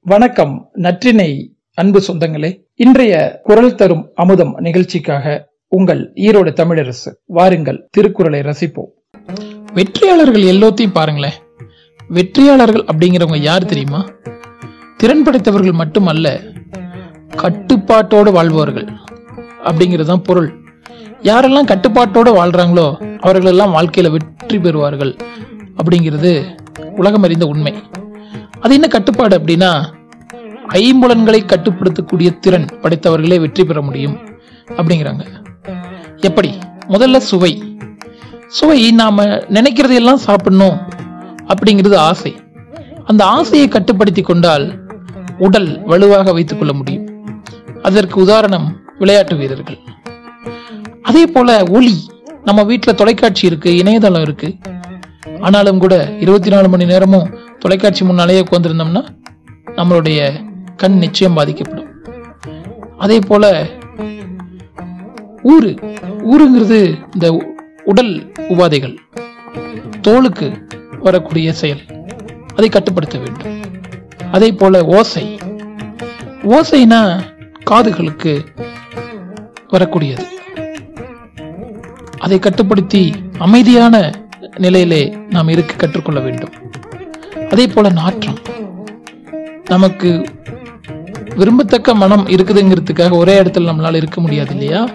வணக்கம் நற்றினை அன்பு சொந்தங்களே. இன்றைய குரல் தரும் அமுதம் நிகழ்ச்சிக்காக உங்கள் ஈரோடு தமிழரசு வாருங்கள் திருக்குறளை ரசிப்போம். வெற்றியாளர்கள் எல்லாத்தையும் பாருங்களேன். வெற்றியாளர்கள் அப்படிங்கிறவங்க யார் தெரியுமா? திறன் படைத்தவர்கள் மட்டுமல்ல கட்டுப்பாட்டோடு வாழ்பவர்கள் அப்படிங்கிறது தான் பொருள். யாரெல்லாம் கட்டுப்பாட்டோடு வாழ்றாங்களோ அவர்களெல்லாம் வாழ்க்கையில வெற்றி பெறுவார்கள் அப்படிங்கிறது உலகம் அறிந்த உண்மை. அது என்ன கட்டுப்பாடு அப்படின்னா ஐம்புலன்களை கட்டுப்படுத்தக்கூடிய திறன் படைத்தவர்களே வெற்றி பெற முடியும் அப்படிங்கிறாங்க. எப்படி? முதல்ல சுவை. சுவை நாம நினைக்கிறதையெல்லாம் சாப்பிடணும் அப்படிங்கிறது ஆசை. அந்த ஆசையை கட்டுப்படுத்தி கொண்டால் உடல் வலுவாக வைத்துக் கொள்ள முடியும். அதற்கு உதாரணம் விளையாட்டு வீரர்கள். அதே போல ஒளி நம்ம வீட்டில் தொலைக்காட்சி இருக்கு இணையதளம் இருக்கு. ஆனாலும் கூட இருபத்தி நாலு மணி நேரமும் தொலைக்காட்சி முன்னாலேயே உட்காந்துருந்தோம்னா நம்மளுடைய கண் நிச்சயம் பாதிக்கப்படும். அதே போல ஊரு ஊருங்கிறது இந்த உடல் உபாதைகள் தோலுக்கு வரக்கூடிய செயல் அதை கட்டுப்படுத்த வேண்டும். அதே போல ஓசை. ஓசைனா காதுகளுக்கு வரக்கூடியது. அதை கட்டுப்படுத்தி அமைதியான நிலையிலே நாம் இருக்க கற்றுக்கொள்ள வேண்டும். அதே போல நாற்றம். நமக்கு விரும்பத்தக்க மனம் இருக்குதுங்கிறதுக்காக ஒரே இடத்துல நம்மளால இருக்க முடியாது இல்லையா?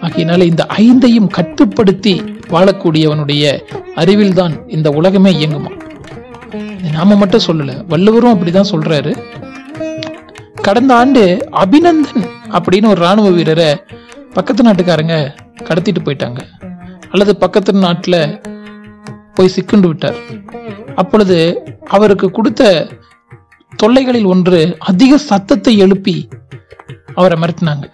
ஆகையினால இந்த ஐந்தையும் கட்டுப்படுத்தி வாழக்கூடியவனுடைய அறிவில் தான் இந்த உலகமே இயங்குமா? நாம மட்டும் சொல்லல. வள்ளுவரும் அப்படிதான் சொல்றாரு. கடந்த ஆண்டு அபிநந்தன் அப்படின்னு ஒரு ராணுவ வீரரை பக்கத்து நாட்டுக்காரங்க கடத்திட்டு போயிட்டாங்க. அல்லது பக்கத்து நாட்டுல போய் சிக்குண்டு விட்டார். அப்பொழுது அவருக்கு கொடுத்த தொல்லைகளில் ஒன்று அதிக சத்தத்தை எழுப்பி அவரை மிரட்டினாங்க.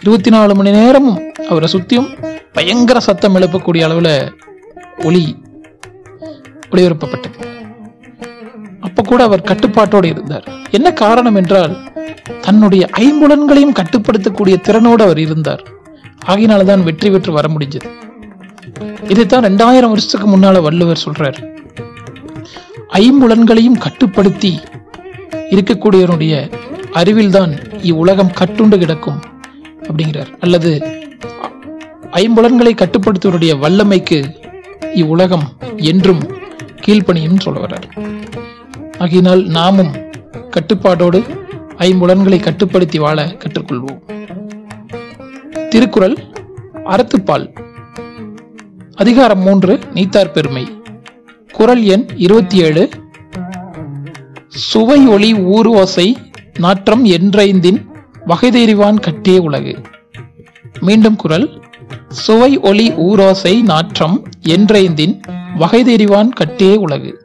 இருபத்தி நாலு மணி நேரமும் அவரை சுத்தியும் பயங்கர சத்தம் எழுப்பக்கூடிய அளவுல ஒளி ஒளிபரப்பப்பட்டது. அப்ப கூட அவர் கட்டுப்பாட்டோடு இருந்தார். என்ன காரணம் என்றால் தன்னுடைய ஐம்புலன்களையும் கட்டுப்படுத்தக்கூடிய திறனோடு அவர் இருந்தார். ஆகினால்தான் வெற்றி பெற்று வர முடிஞ்சது. இதைத்தான் ரெண்டாயிரம் வருஷத்துக்கு முன்னால வள்ளுவர் சொல்றாரு. ஐம்புலன்களையும் கட்டுப்படுத்தி இருக்கக்கூடியவனுடைய அறிவில்தான் இவ்வுலகம் கட்டுண்டு கிடக்கும் அப்படிங்கிறார். அல்லது ஐம்புலன்களை கட்டுப்படுத்துவருடைய வல்லமைக்கு இவ்வுலகம் என்றும் கீழ்ப்பணியும் சொல்ல வர்றார். ஆகையினால் நாமும் கட்டுப்பாடோடு ஐம்புலன்களை கட்டுப்படுத்தி வாழ கற்றுக்கொள்வோம். திருக்குறள் அறத்துப்பால். அதிகாரம் மூன்று நீத்தார் பெருமை. குரல் எண் இருபத்தி ஏழு. சுவை ஒளி ஊர் ஓசை நாற்றம் என்றைந்தின் வகைதெறிவான் கட்டிய உலகு. மீண்டும் குரல். சுவை ஒளி ஊரோசை நாற்றம் என்றைந்தின் வகைதெறிவான் கட்டிய உலகு.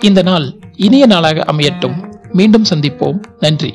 இந்த நாள் இனிய நாளாக அமையட்டும். மீண்டும் சந்திப்போம். நன்றி.